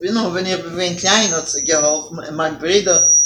Wie noch, wenn ich bin klein, hat sie geholfen, mein Bruder,